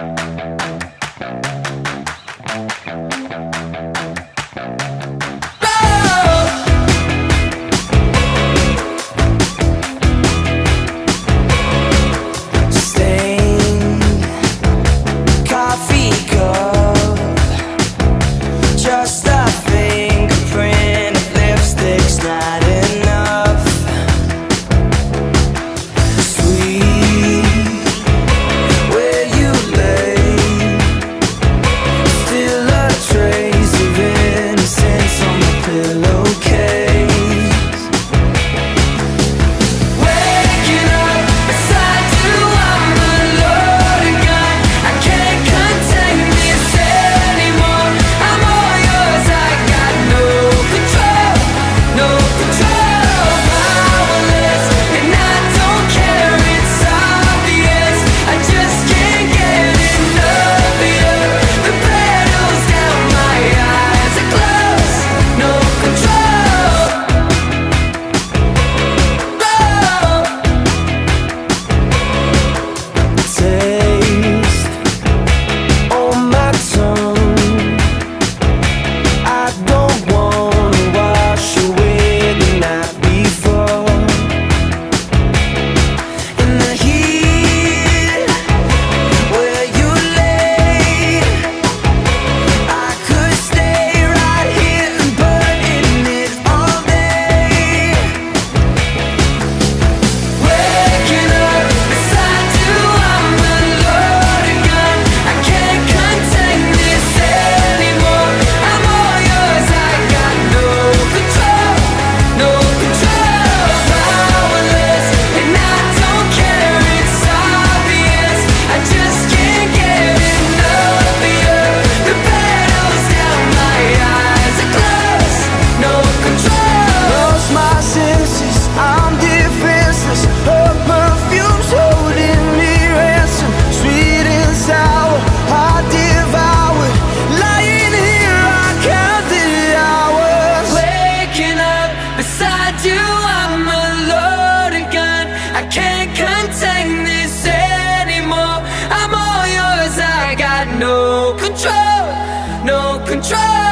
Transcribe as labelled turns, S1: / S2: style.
S1: Música Beside you I'm a loaded I can't contain this anymore. I'm all yours, I got no control No control.